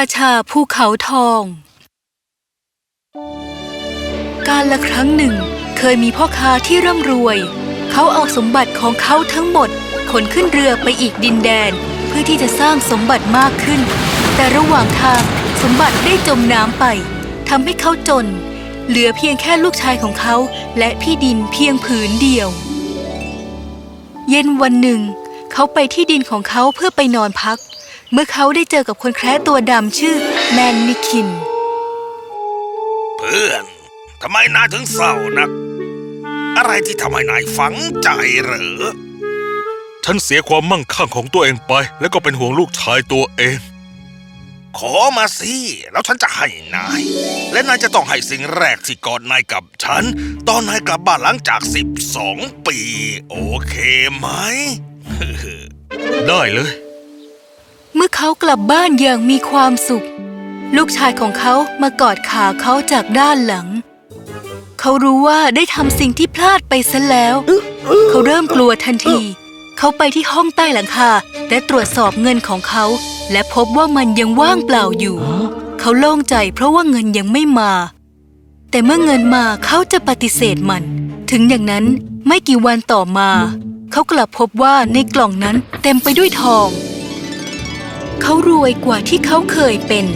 ราชาภูเขาทอง การละครั้งหนึ่ง เคยมีพ่อค้าที่ร่ำรวย เขาเอาสมบัติของเขาทั้งหมด ขนขึ้นเรือไปอีกดินแดน เพื่อที่จะสร้างสมบัติมากขึ้น แต่ระหว่างทางสมบัติได้จมน้ำไปทำให้เขาจน เหลือเพียงแค่ลูกชายของเขา และที่ดินเพียงผืนเดียว เย็นวันหนึ่ง เขาไปที่ดินของเขาเพื่อไปนอนพัก เมื่อเขาได้เจอกับคนแคระตัวดำชื่อแมนนิคิน เพื่อน ทำไมนายถึงเศร้านัก อะไรที่ทำให้นายฝังใจเหรอ ฉันเสียความมั่งคั่งของตัวเองไป แล้วก็เป็นห่วงลูกชายตัวเอง ขอมาสิ แล้วฉันจะให้นาย และนายจะต้องให้สิ่งแรกที่กอดนายกับฉัน ตอนนายกลับบ้านหลังจากสิบสองปี โอเคไหม ได้เลย เมื่อเขากลับบ้านอย่างมีความสุข ลูกชายของเขามากอดขาเขาจากด้านหลัง เขารู้ว่าได้ทำสิ่งที่พลาดไปซะแล้ว เขาเริ่มกลัวทันที เขาไปที่ห้องใต้หลังคาและตรวจสอบเงินของเขา และพบว่ามันยังว่างเปล่าอยู่ เขาโล่งใจเพราะว่าเงินยังไม่มา แต่เมื่อเงินมาเขาจะปฏิเสธมัน ถึงอย่างนั้นไม่กี่วันต่อมา เขากลับพบว่าในกล่องนั้นเต็มไปด้วยทอง เขารวยกว่าที่เขาเคยเป็น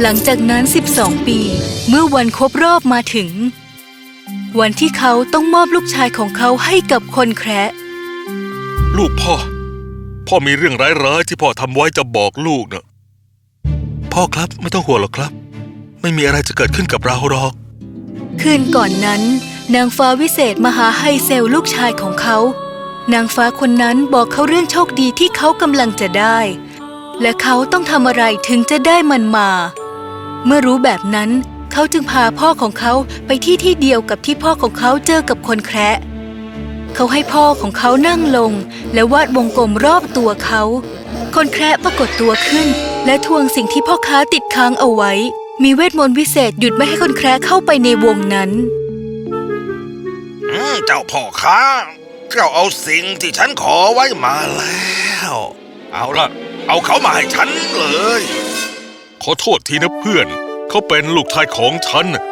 หลังจากนั้น 12 ปี เมื่อวันครบรอบมาถึง วันที่เขาต้องมอบลูกชายของเขาให้กับคนแคระลูกพ่อ พ่อมีเรื่องร้ายๆที่พ่อทำไว้จะบอกลูกนะพ่อครับไม่ต้องห่วงหรอกครับ ไม่มีอะไรจะเกิดขึ้นกับเราหรอก คืนก่อนนั้น นางฟ้าวิเศษมาหาไฮเซลลูกชายของเขา นางฟ้าคนนั้นบอกเขาเรื่องโชคดีที่เขากำลังจะได้ และเขาต้องทำอะไรถึงจะได้มันมา เมื่อรู้แบบนั้น เขาจึงพาพ่อของเขาไปที่ที่เดียวกับที่พ่อของเขาเจอกับคนแคระเขาให้พ่อของเขานั่งลง และวาดวงกลมรอบตัวเขา คนแคระปรากฏตัวขึ้น และทวงสิ่งที่พ่อค้าติดค้างเอาไว้ มีเวทมนต์วิเศษหยุดไม่ให้คนแคระเข้าไปในวงนั้นเจ้าพ่อค้า เจ้าเอาสิ่งที่ฉันขอไว้มาแล้ว เอาละ เอาเขามาให้ฉันเลย ขอโทษทีนะเพื่อน เขาเป็นลูกชายของฉันน่ะ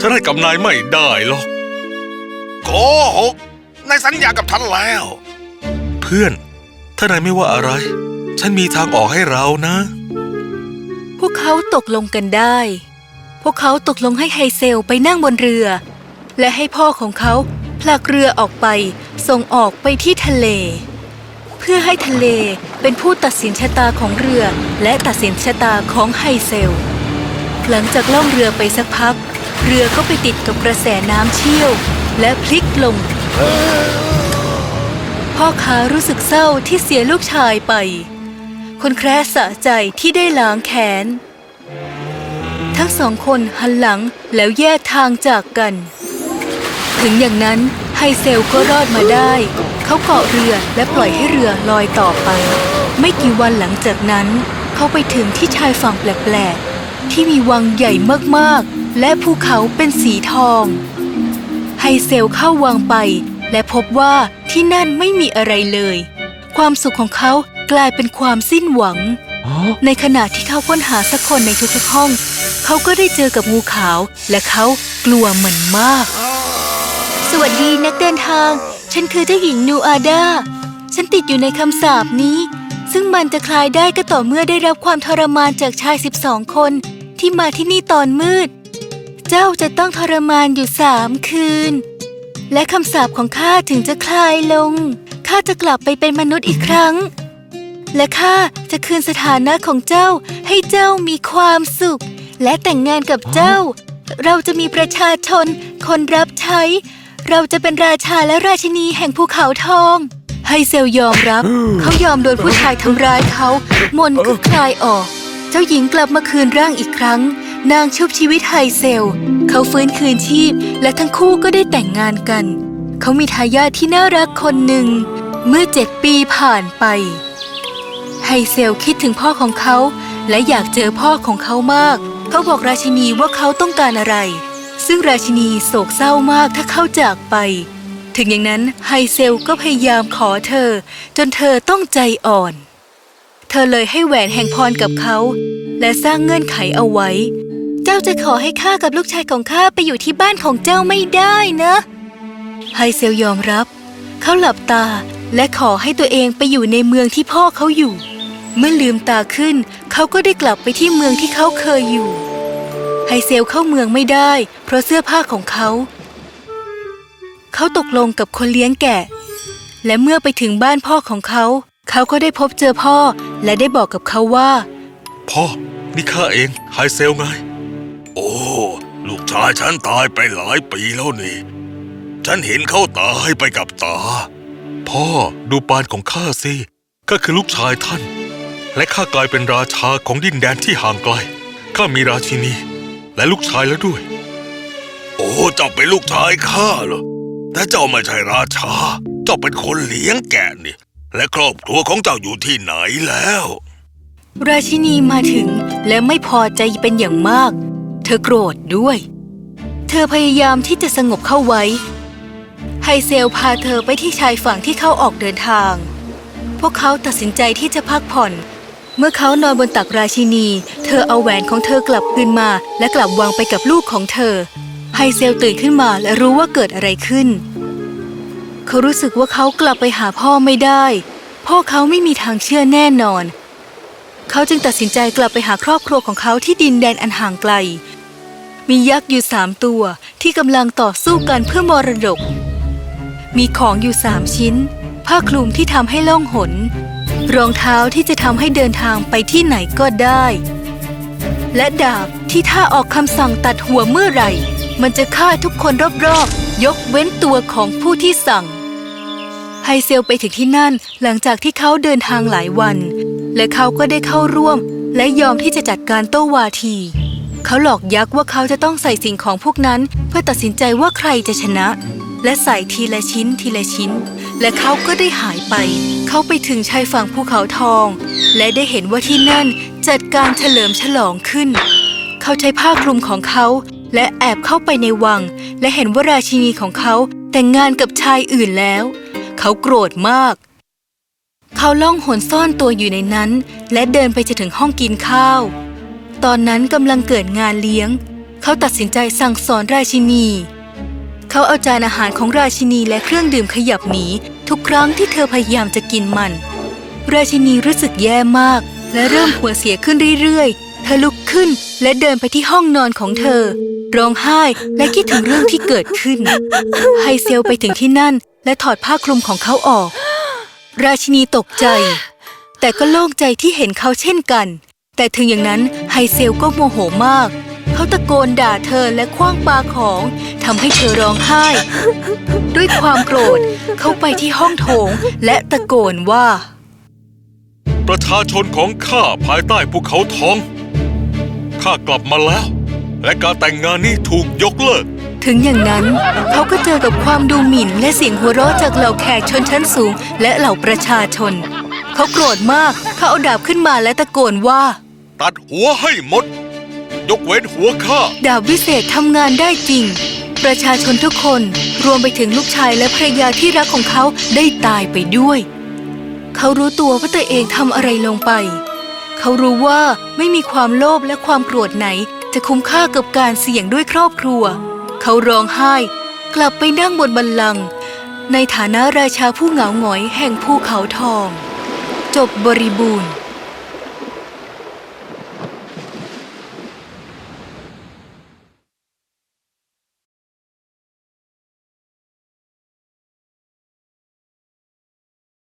ฉันให้กับนายไม่ได้หรอกโกหกนายสัญญากับฉันแล้ว เพื่อน ถ้านายไม่ว่าอะไร ฉันมีทางออกให้เรานะ พวกเขาตกลงกันได้ พวกเขาตกลงให้ไฮเซลไปนั่งบนเรือ และให้พ่อของเขาผลักเรือออกไป ส่งออกไปที่ทะเล เพื่อให้ทะเลเป็นผู้ตัดสินชะตาของเรือ และตัดสินชะตาของไฮเซล หลังจากล่องเรือไปสักพัก เรือก็ไปติดกับกระแสน้ำเชี่ยว และพลิกลง พ่อค้ารู้สึกเศร้าที่เสียลูกชายไป คนแคร์สะใจที่ได้ล้างแค้นทั้งสองคนหันหลังแล้วแยกทางจากกัน ถึงอย่างนั้น ไฮเซลก็รอดมาได้ เขาเกาะเรือและปล่อยให้เรือลอยต่อไป ไม่กี่วันหลังจากนั้น เขาไปถึงที่ชายฝั่งแปลกๆ ที่มีวังใหญ่มากๆ และภูเขาเป็นสีทอง ไฮเซลเข้าวังไป และพบว่าที่นั่นไม่มีอะไรเลย ความสุขของเขากลายเป็นความสิ้นหวัง ในขณะที่เขาค้นหาสักคนในทุกๆห้อง เขาก็ได้เจอกับงูขาว และเขากลัวมันมาก สวัสดีนักเดินทาง ฉันคือเจ้าหญิงนูอาดา ฉันติดอยู่ในคำสาปนี้ ซึ่งมันจะคลายได้ก็ต่อเมื่อได้รับความทรมานจากชาย12คนที่มาที่นี่ตอนมืด เจ้าจะต้องทรมานอยู่สามคืน และคำสาปของข้าถึงจะคลายลง ข้าจะกลับไปเป็นมนุษย์อีกครั้ง และข้าจะคืนสถานะของเจ้าให้เจ้ามีความสุข และแต่งงานกับเจ้า เราจะมีประชาชน คนรับใช้ เราจะเป็นราชาและราชินีแห่งภูเขาทอง ไฮเซลยอมรับ เขายอมโดนผู้ชายทำร้ายเขา มนต์ก็คลายออก เจ้าหญิงกลับมาคืนร่างอีกครั้ง นางชุบชีวิตไฮเซล เขาฟื้นคืนชีพ และทั้งคู่ก็ได้แต่งงานกัน เขามีทายาทที่น่ารักคนหนึ่ง เมื่อเจ็ดปีผ่านไป ไฮเซลคิดถึงพ่อของเขา และอยากเจอพ่อของเขามาก เขาบอกราชินีว่าเขาต้องการอะไร ซึ่งราชินีโศกเศร้ามากถ้าเขาจากไป ถึงอย่างนั้นไฮเซลก็พยายามขอเธอ จนเธอต้องใจอ่อน เธอเลยให้แหวนแห่งพรกับเขา และสร้างเงื่อนไขเอาไว้ เจ้าจะขอให้ข้ากับลูกชายของข้าไปอยู่ที่บ้านของเจ้าไม่ได้นะไฮเซลยอมรับ เขาหลับตาและขอให้ตัวเองไปอยู่ในเมืองที่พ่อเขาอยู่ เมื่อลืมตาขึ้น เขาก็ได้กลับไปที่เมืองที่เขาเคยอยู่ ไฮเซลเข้าเมืองไม่ได้ เพราะเสื้อผ้าของเขา เขาตกลงกับคนเลี้ยงแกะ และเมื่อไปถึงบ้านพ่อของเขา เขาก็ได้พบเจอพ่อและได้บอกกับเขาว่า พ่อ นี่ข้าเองไฮเซลไง โอ้ ลูกชายฉันตายไปหลายปีแล้วนี่ ฉันเห็นเขาตายไปกับตา พ่อดูปานของข้าสิก็คือลูกชายท่าน และข้ากลายเป็นราชาของดินแดนที่ห่างไกลข้ามีราชินี และลูกชายแล้วด้วย โอ้เจ้าเป็นลูกชายข้าเหรอแต่เจ้าไม่ใช่ราชา เจ้าเป็นคนเลี้ยงแกะนี่ และครอบครัวของเจ้าอยู่ที่ไหนแล้ว ราชินีมาถึงและไม่พอใจเป็นอย่างมาก เธอโกรธด้วย เธอพยายามที่จะสงบเข้าไว้ไฮเซลพาเธอไปที่ชายฝั่งที่เขาออกเดินทาง พวกเขาตัดสินใจที่จะพักผ่อน เมื่อเขานอนบนตักราชินี เธอเอาแหวนของเธอกลับคืนมา และกลับวางไปกับลูกของเธอ ไฮเซลตื่นขึ้นมาและรู้ว่าเกิดอะไรขึ้น เขารู้สึกว่าเขากลับไปหาพ่อไม่ได้ พ่อเขาไม่มีทางเชื่อแน่นอน เขาจึงตัดสินใจกลับไปหาครอบครัวของเขาที่ดินแดนอันห่างไกล มียักษ์อยู่สามตัวที่กำลังต่อสู้กันเพื่อมรดก มีของอยู่สามชิ้น ผ้าคลุมที่ทำให้ล่องหน รองเท้าที่จะทำให้เดินทางไปที่ไหนก็ได้ และดาบที่ถ้าออกคำสั่งตัดหัวเมื่อไหร่ มันจะฆ่าทุกคนรอบๆ ยกเว้นตัวของผู้ที่สั่ง ไฮเซลไปถึงที่นั่นหลังจากที่เขาเดินทางหลายวัน และเขาก็ได้เข้าร่วม และยอมที่จะจัดการโต้วาที เขาหลอกยักษ์ว่าเขาจะต้องใส่สิ่งของพวกนั้น เพื่อตัดสินใจว่าใครจะชนะ และใส่ทีละชิ้นทีละชิ้น และเขาก็ได้หายไป เขาไปถึงชายฝั่งภูเขาทอง และได้เห็นว่าที่นั่นจัดการเฉลิมฉลองขึ้น เขาใช้ผ้าคลุมของเขาและแอบเข้าไปในวัง และเห็นว่าราชินีของเขาแต่งงานกับชายอื่นแล้ว เขาโกรธมาก เขาล่องหนซ่อนตัวอยู่ในนั้น และเดินไปจนถึงห้องกินข้าว ตอนนั้นกำลังเกิดงานเลี้ยง เขาตัดสินใจสั่งสอนราชินี เขาเอาจานอาหารของราชินีและเครื่องดื่มขยับหนีทุกครั้งที่เธอพยายามจะกินมัน ราชินีรู้สึกแย่มาก และเริ่มหัวเสียขึ้นเรื่อยๆ เธอลุกขึ้นและเดินไปที่ห้องนอนของเธอ ร้องไห้และคิดถึงเรื่องที่เกิดขึ้น ไฮเซลไปถึงที่นั่น และถอดผ้าคลุมของเขาออก ราชินีตกใจ แต่ก็โล่งใจที่เห็นเขาเช่นกัน แต่ถึงอย่างนั้นไฮเซลก็โมโหมาก เขาตะโกนด่าเธอและคว้างปาของทำให้เธอร้องไห้ ด้วยความโกรธเขาไปที่ห้องโถงและตะโกนว่า ประชาชนของข้าภายใต้ภูเขาทองข้ากลับมาแล้ว และการแต่งงานนี้ถูกยกเลิก ถึงอย่างนั้น เขาก็เจอกับความดูหมิ่นและเสียงหัวเราะจากเหล่าแขกชนชั้นสูง และเหล่าประชาชน เขาโกรธมาก เขาเอาดาบขึ้นมาและตะโกนว่า ตัดหัวให้หมด ยกเว้นหัวข้า ดาบวิเศษทำงานได้จริง ประชาชนทุกคนรวมไปถึงลูกชายและภรรยาที่รักของเขาได้ตายไปด้วย เขารู้ตัวว่าตัวเองทำอะไรลงไป เขารู้ว่าไม่มีความโลภและความโกรธไหน จะคุ้มค่ากับการเสี่ยงด้วยครอบครัว เขาร้องไห้ กลับไปนั่งบนบัลลังก์ในฐานะราชาผู้เหงาหงอยแห่งภูเขาทอง จบบริบูรณ์